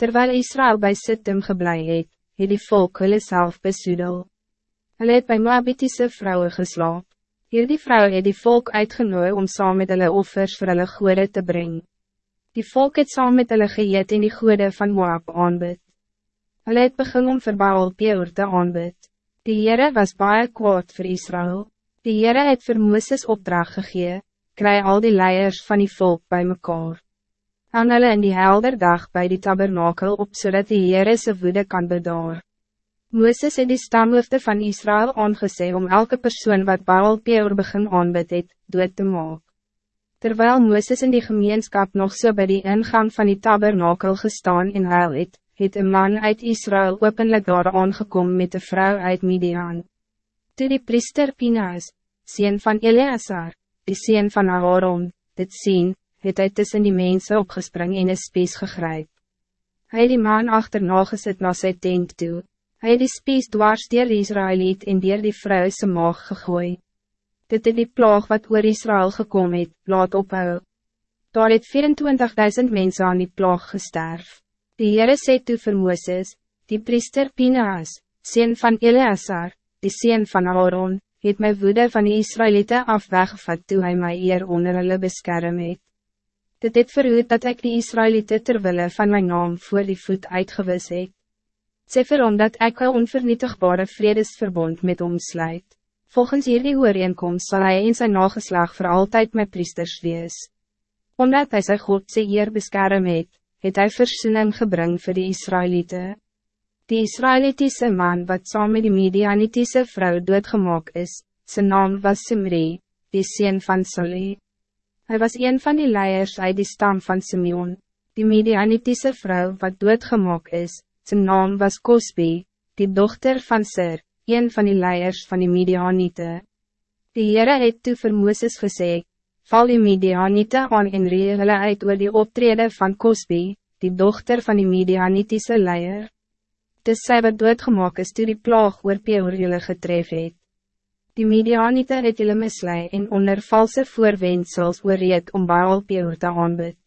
Terwijl Israël bij Sittim geblei het, het die volk hulle self besoedel. Hulle het by Moabitiese vrouwen geslaap. Hier die vrou het die volk uitgenooi om saam met hulle offers vir hulle goede te brengen. Die volk het saam met hulle geëet in die goede van Moab aanbid. Hulle het begin om vir Baal Peor te aanbid. Die Heere was baie kwaad voor Israël. Die Heere het vir Mooses opdracht gegee, kry al die leiers van die volk bij mekaar aan hulle in die helder dag bij die tabernakel op zodat die Heere sy woede kan bedaar. Mooses het die stamhoofde van Israël aangesê om elke persoon wat Baal Peor begin aanbid het, dood te maak. Terwijl Mooses in die gemeenschap nog so bij die ingang van die tabernakel gestaan in huil het, het een man uit Israël openlijk daar aangekom met de vrouw uit Midian. Toe die priester Pinaas, sien van Eleazar, die sien van Aaron, dit zien, het hy tussen die mensen opgespring en een spies gegryp. Het die man achterna gesit na sy tent toe, hy het die spies dwars dier Israëliet en dier die vrou sy maag gegooi. Dit het die plaag wat oor Israël gekom het, laat ophou. Daar het 24.000 mensen aan die plaag gesterf. Die Heere sê toe vir Mooses, die priester Pinaas, sien van Eleazar, die sien van Aaron, het my woede van die Israëlieten af weggevat toe hy my eer onder hulle beskerm het. Dit het verhoed dat ik die Israëlieten terwille van mijn naam voor die voet uitgewis het. Sê vir hom dat ek een onvernietigbare vredesverbond met hom sluit. Volgens hierdie ooreenkomst zal hij in zijn nageslag voor altijd mijn priesters wees. Omdat hij zijn God sy eer beskerm het, het hy versoening gebring vir die Israëlieten. Die Israëlitische man wat saam met die Medianitiese vrou doodgemaak is, zijn naam was Simri, die sien van Salih. Hij was een van die leiers uit die stam van Simeon. Die Medianitiese vrouw wat doodgemaak is, zijn naam was Cosby, die dochter van Sir, een van die leiers van die Medianite. Die Heere het toe vir Mooses gesê, val die Medianite aan en ree hulle uit oor die optrede van Cosby, die dochter van die Medianitiese leier. Dis sy wat doodgemaak is toe die plaag oor Peor julle getref het. Die Medianite het julle mislei en onder valse voorwendsels oorreed om Baal Peor te aanbid.